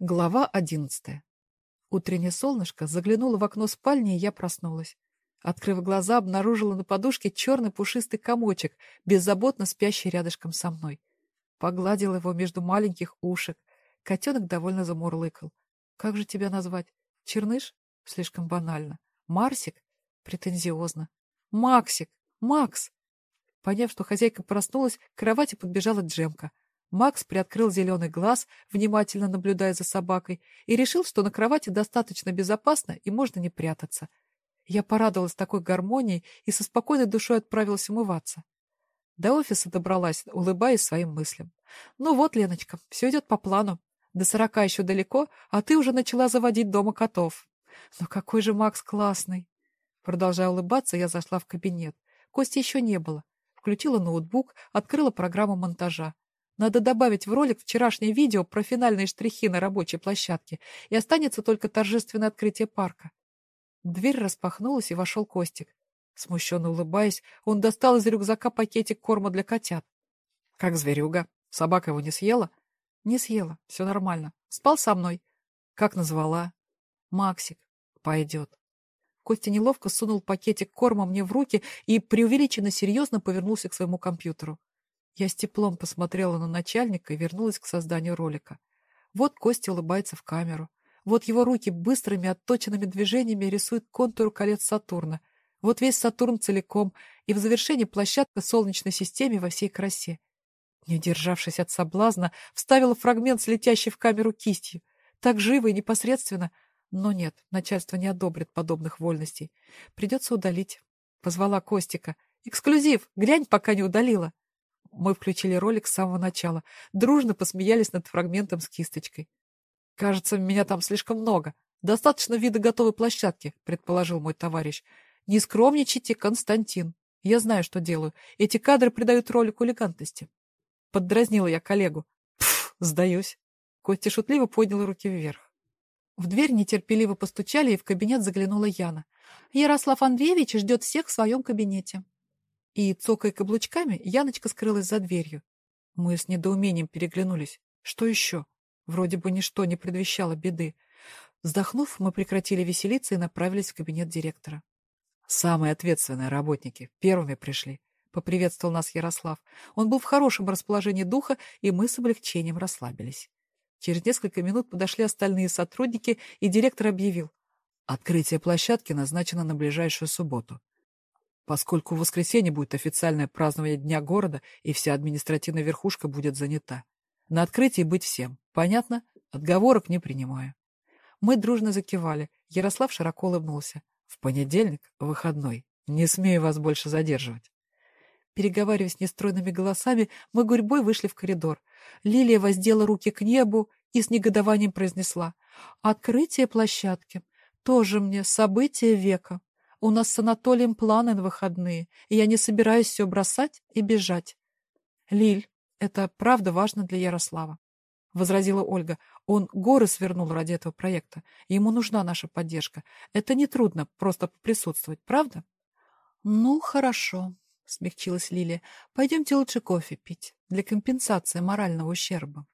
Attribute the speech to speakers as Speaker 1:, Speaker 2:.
Speaker 1: Глава одиннадцатая. Утреннее солнышко заглянуло в окно спальни, и я проснулась. Открыв глаза, обнаружила на подушке черный пушистый комочек, беззаботно спящий рядышком со мной. Погладила его между маленьких ушек. Котенок довольно замурлыкал. «Как же тебя назвать? Черныш? Слишком банально. Марсик? Претензиозно. Максик! Макс!» Поняв, что хозяйка проснулась, к кровати подбежала Джемка — Макс приоткрыл зеленый глаз, внимательно наблюдая за собакой, и решил, что на кровати достаточно безопасно и можно не прятаться. Я порадовалась такой гармонией и со спокойной душой отправилась умываться. До офиса добралась, улыбаясь своим мыслям. «Ну вот, Леночка, все идет по плану. До сорока еще далеко, а ты уже начала заводить дома котов. Но какой же Макс классный!» Продолжая улыбаться, я зашла в кабинет. Кости еще не было. Включила ноутбук, открыла программу монтажа. Надо добавить в ролик вчерашнее видео про финальные штрихи на рабочей площадке, и останется только торжественное открытие парка. Дверь распахнулась, и вошел Костик. Смущенно улыбаясь, он достал из рюкзака пакетик корма для котят. — Как зверюга? Собака его не съела? — Не съела, все нормально. Спал со мной. — Как назвала? — Максик. — Пойдет. Костя неловко сунул пакетик корма мне в руки и преувеличенно серьезно повернулся к своему компьютеру. Я с теплом посмотрела на начальника и вернулась к созданию ролика. Вот Костя улыбается в камеру. Вот его руки быстрыми отточенными движениями рисуют контур колец Сатурна. Вот весь Сатурн целиком, и в завершении площадка Солнечной системы во всей красе. Не удержавшись от соблазна, вставила фрагмент с летящей в камеру кистью. Так живо и непосредственно. Но нет, начальство не одобрит подобных вольностей. Придется удалить. Позвала Костика. «Эксклюзив! Глянь, пока не удалила!» Мы включили ролик с самого начала. Дружно посмеялись над фрагментом с кисточкой. «Кажется, меня там слишком много. Достаточно вида готовой площадки», — предположил мой товарищ. «Не скромничайте, Константин. Я знаю, что делаю. Эти кадры придают ролику элегантности». Поддразнила я коллегу. «Пф, сдаюсь». Костя шутливо поднял руки вверх. В дверь нетерпеливо постучали, и в кабинет заглянула Яна. «Ярослав Андреевич ждет всех в своем кабинете» и, цокая каблучками, Яночка скрылась за дверью. Мы с недоумением переглянулись. Что еще? Вроде бы ничто не предвещало беды. Вздохнув, мы прекратили веселиться и направились в кабинет директора. «Самые ответственные работники первыми пришли», — поприветствовал нас Ярослав. Он был в хорошем расположении духа, и мы с облегчением расслабились. Через несколько минут подошли остальные сотрудники, и директор объявил. «Открытие площадки назначено на ближайшую субботу поскольку в воскресенье будет официальное празднование Дня города, и вся административная верхушка будет занята. На открытии быть всем. Понятно? Отговорок не принимаю. Мы дружно закивали. Ярослав широко улыбнулся. В понедельник, выходной. Не смею вас больше задерживать. Переговариваясь нестройными голосами, мы гурьбой вышли в коридор. Лилия воздела руки к небу и с негодованием произнесла. «Открытие площадки. Тоже мне событие века. У нас с Анатолием планы на выходные, и я не собираюсь все бросать и бежать. Лиль, это правда важно для Ярослава, — возразила Ольга. Он горы свернул ради этого проекта. Ему нужна наша поддержка. Это нетрудно просто присутствовать, правда? Ну, хорошо, — смягчилась Лилия. Пойдемте лучше кофе пить для компенсации морального ущерба.